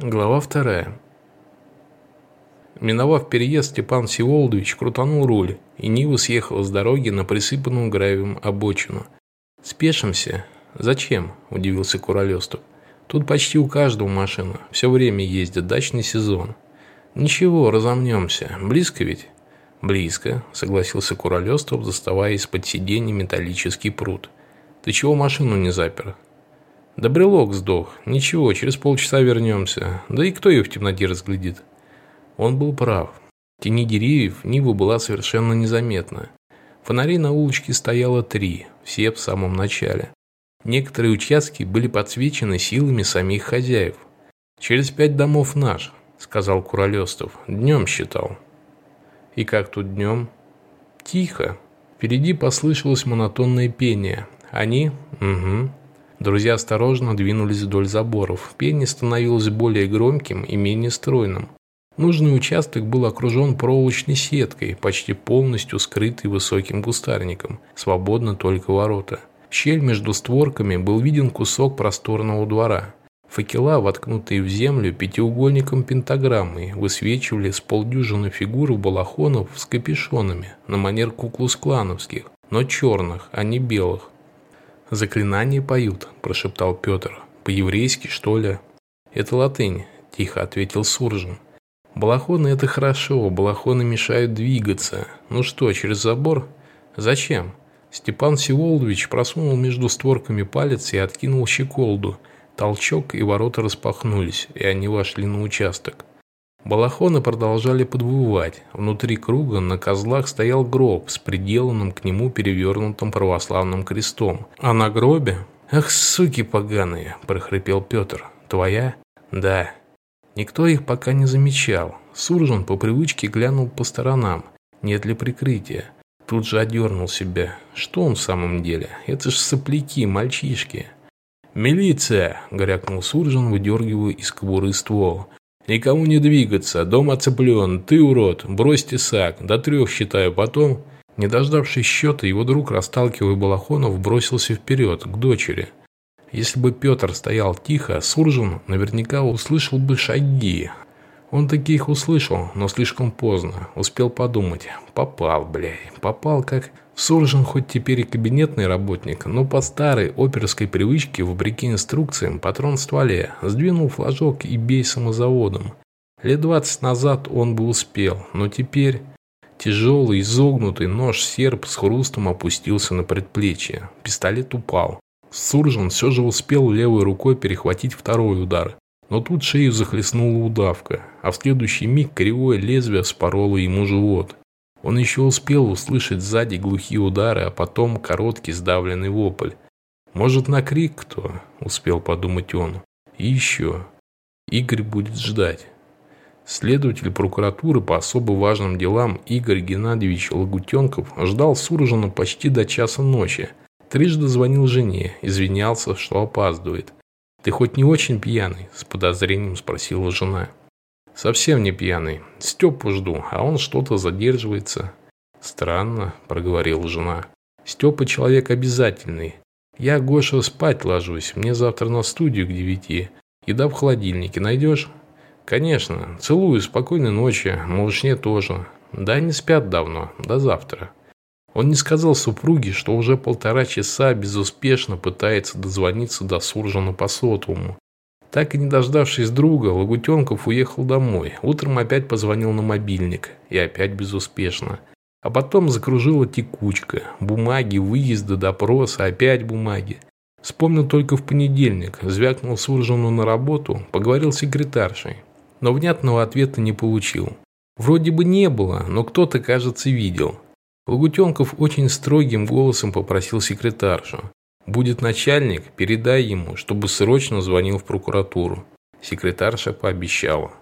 Глава вторая. Миновав переезд, Степан Всеволодович крутанул руль, и Нива съехала с дороги на присыпанную гравием обочину. «Спешимся? Зачем?» – удивился Куролестов. «Тут почти у каждого машина. Все время ездят, дачный сезон». «Ничего, разомнемся. Близко ведь?» «Близко», – согласился Куролестов, доставая из-под сиденья металлический пруд. «Ты чего машину не запер?» Да брелок сдох. Ничего, через полчаса вернемся. Да и кто ее в темноте разглядит? Он был прав. В тени деревьев Нива была совершенно незаметна. Фонарей на улочке стояло три, все в самом начале. Некоторые участки были подсвечены силами самих хозяев. «Через пять домов наш», — сказал Куролестов. «Днем считал». «И как тут днем?» «Тихо». Впереди послышалось монотонное пение. Они? Угу. Друзья осторожно двинулись вдоль заборов. Пение становилось более громким и менее стройным. Нужный участок был окружен проволочной сеткой, почти полностью скрытый высоким кустарником. Свободно только ворота. В щель между створками был виден кусок просторного двора. Факела, воткнутые в землю пятиугольником пентаграммой, высвечивали с полдюжины фигур балахонов с капюшонами на манер куклус-клановских, но черных, а не белых. «Заклинания поют», – прошептал Петр. «По-еврейски, что ли?» «Это латынь», – тихо ответил Суржин. «Балахоны – это хорошо, балахоны мешают двигаться. Ну что, через забор?» «Зачем?» Степан Всеволодович просунул между створками палец и откинул щеколду. Толчок, и ворота распахнулись, и они вошли на участок. Балахоны продолжали подвывать. Внутри круга на козлах стоял гроб с приделанным к нему перевернутым православным крестом. А на гробе... «Ах, суки поганые!» – прохрипел Петр. «Твоя?» «Да». Никто их пока не замечал. Суржин по привычке глянул по сторонам. Нет ли прикрытия? Тут же одернул себя. Что он в самом деле? Это ж сопляки, мальчишки. «Милиция!» – горякнул Суржин, выдергивая из кобуры ствол. Никому не двигаться, дом оцеплен, ты урод, брось тесак, до трех считаю, потом...» Не дождавшись счета, его друг, расталкивая Балахонов, бросился вперед, к дочери. Если бы Петр стоял тихо, Суржин наверняка услышал бы шаги. Он таких услышал, но слишком поздно. Успел подумать. Попал, блядь. Попал как... Суржин хоть теперь и кабинетный работник, но по старой оперской привычке, вопреки инструкциям, патрон в стволе, сдвинул флажок и бей самозаводом. Лет двадцать назад он бы успел, но теперь... Тяжелый, изогнутый нож-серп с хрустом опустился на предплечье. Пистолет упал. Суржин все же успел левой рукой перехватить второй удар. Но тут шею захлестнула удавка, а в следующий миг кривое лезвие спороло ему живот. Он еще успел услышать сзади глухие удары, а потом короткий сдавленный вопль. «Может, на крик кто?» – успел подумать он. «И еще. Игорь будет ждать». Следователь прокуратуры по особо важным делам Игорь Геннадьевич Лагутенков ждал Суржина почти до часа ночи. Трижды звонил жене, извинялся, что опаздывает. «Ты хоть не очень пьяный?» – с подозрением спросила жена. Совсем не пьяный. Степу жду, а он что-то задерживается. Странно, проговорила жена. Степа человек обязательный. Я, Гоша, спать ложусь. Мне завтра на студию к девяти. Еда в холодильнике найдешь? Конечно. Целую, спокойной ночи. Малышне тоже. Да, не спят давно. До завтра. Он не сказал супруге, что уже полтора часа безуспешно пытается дозвониться до Суржина по сотовому. Так и не дождавшись друга, Лагутенков уехал домой. Утром опять позвонил на мобильник. И опять безуспешно. А потом закружила текучка. Бумаги, выезды, допросы, опять бумаги. Вспомнил только в понедельник. Звякнул Суржину на работу, поговорил с секретаршей. Но внятного ответа не получил. Вроде бы не было, но кто-то, кажется, видел. Лагутенков очень строгим голосом попросил секретаршу. Будет начальник, передай ему, чтобы срочно звонил в прокуратуру. Секретарша пообещала.